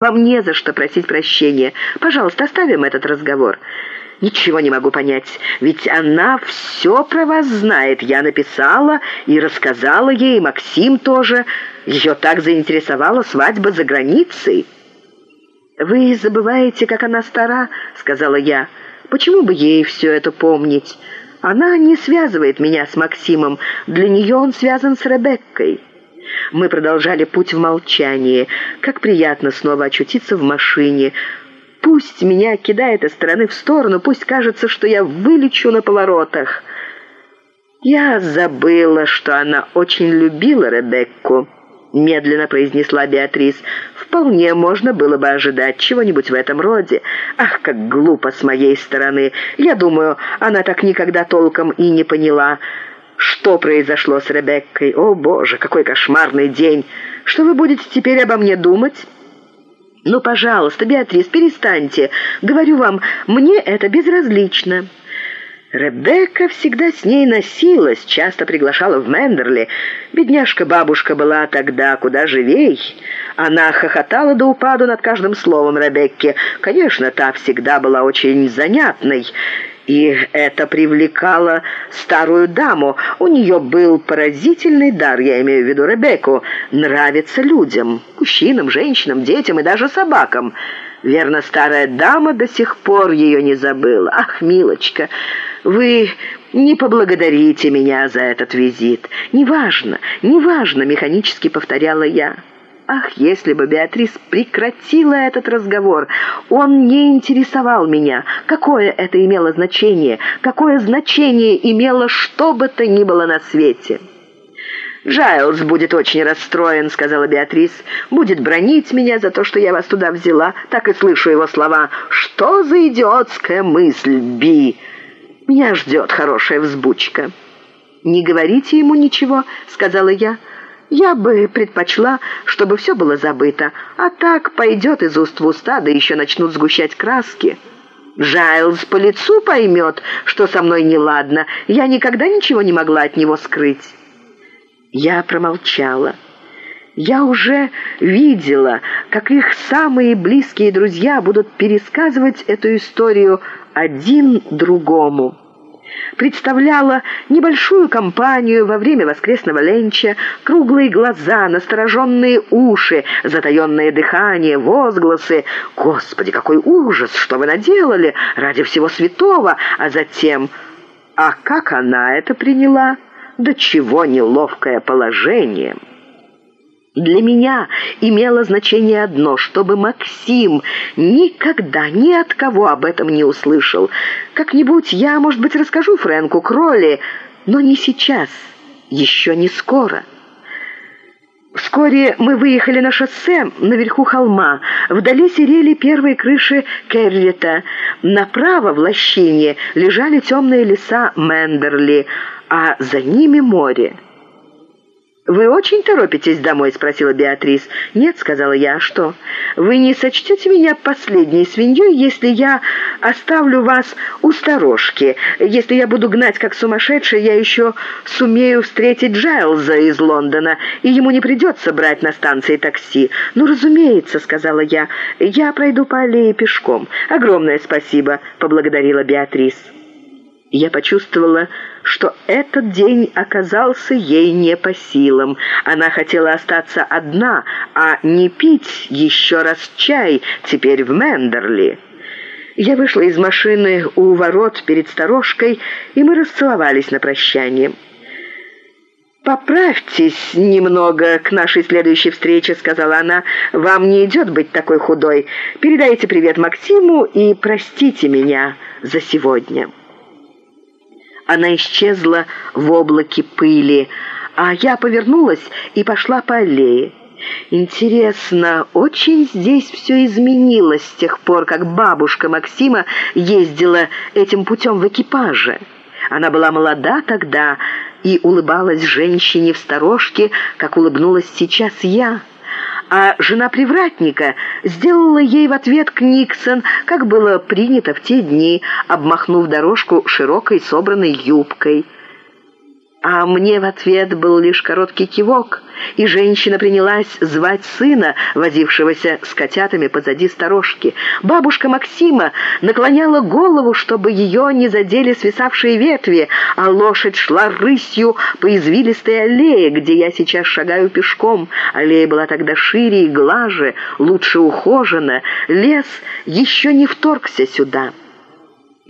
Вам не за что просить прощения. Пожалуйста, оставим этот разговор». «Ничего не могу понять, ведь она все про вас знает. Я написала и рассказала ей, Максим тоже. Ее так заинтересовала свадьба за границей». «Вы забываете, как она стара», — сказала я. «Почему бы ей все это помнить? Она не связывает меня с Максимом. Для нее он связан с Ребеккой». Мы продолжали путь в молчании. Как приятно снова очутиться в машине. Пусть меня кидает из стороны в сторону, пусть кажется, что я вылечу на поворотах. Я забыла, что она очень любила Ребекку. Медленно произнесла Беатрис. «Вполне можно было бы ожидать чего-нибудь в этом роде. Ах, как глупо с моей стороны. Я думаю, она так никогда толком и не поняла, что произошло с Ребеккой. О, Боже, какой кошмарный день! Что вы будете теперь обо мне думать?» «Ну, пожалуйста, Беатрис, перестаньте. Говорю вам, мне это безразлично». Ребекка всегда с ней носилась, часто приглашала в Мендерли. Бедняжка-бабушка была тогда куда живей. Она хохотала до упаду над каждым словом Ребекки. Конечно, та всегда была очень занятной. И это привлекало старую даму. У нее был поразительный дар, я имею в виду Ребекку, нравиться людям, мужчинам, женщинам, детям и даже собакам. Верно, старая дама до сих пор ее не забыла. Ах, милочка, вы не поблагодарите меня за этот визит. Неважно, неважно, механически повторяла я. Ах, если бы Беатрис прекратила этот разговор! Он не интересовал меня. Какое это имело значение? Какое значение имело что бы то ни было на свете?» «Джайлз будет очень расстроен», — сказала Беатрис. «Будет бронить меня за то, что я вас туда взяла. Так и слышу его слова. Что за идиотская мысль, Би? Меня ждет хорошая взбучка». «Не говорите ему ничего», — сказала я. Я бы предпочла, чтобы все было забыто, а так пойдет из уст в уста, да еще начнут сгущать краски. Джайлз по лицу поймет, что со мной неладно. Я никогда ничего не могла от него скрыть. Я промолчала. Я уже видела, как их самые близкие друзья будут пересказывать эту историю один другому представляла небольшую компанию во время воскресного ленча, круглые глаза, настороженные уши, затаенное дыхание, возгласы. «Господи, какой ужас! Что вы наделали? Ради всего святого!» А затем «А как она это приняла? Да чего неловкое положение!» Для меня имело значение одно, чтобы Максим никогда ни от кого об этом не услышал. Как-нибудь я, может быть, расскажу Фрэнку Кролли, но не сейчас, еще не скоро. Вскоре мы выехали на шоссе наверху холма. Вдали серели первые крыши Керрита. Направо в лощине лежали темные леса Мендерли, а за ними море. «Вы очень торопитесь домой?» — спросила Беатрис. «Нет», — сказала я, — «а что? Вы не сочтете меня последней свиньей, если я оставлю вас у сторожки? Если я буду гнать как сумасшедшая, я еще сумею встретить Джайлза из Лондона, и ему не придется брать на станции такси». «Ну, разумеется», — сказала я, — «я пройду по аллее пешком». «Огромное спасибо», — поблагодарила Беатрис. Я почувствовала, что этот день оказался ей не по силам. Она хотела остаться одна, а не пить еще раз чай, теперь в Мендерли. Я вышла из машины у ворот перед сторожкой, и мы расцеловались на прощание. «Поправьтесь немного к нашей следующей встрече», — сказала она. «Вам не идет быть такой худой. Передайте привет Максиму и простите меня за сегодня». Она исчезла в облаке пыли, а я повернулась и пошла по аллее. Интересно, очень здесь все изменилось с тех пор, как бабушка Максима ездила этим путем в экипаже. Она была молода тогда и улыбалась женщине в сторожке, как улыбнулась сейчас я а жена привратника сделала ей в ответ Книксон, как было принято в те дни, обмахнув дорожку широкой собранной юбкой. А мне в ответ был лишь короткий кивок, и женщина принялась звать сына, возившегося с котятами позади сторожки. Бабушка Максима наклоняла голову, чтобы ее не задели свисавшие ветви, а лошадь шла рысью по извилистой аллее, где я сейчас шагаю пешком. Аллея была тогда шире и глаже, лучше ухожена. Лес еще не вторгся сюда.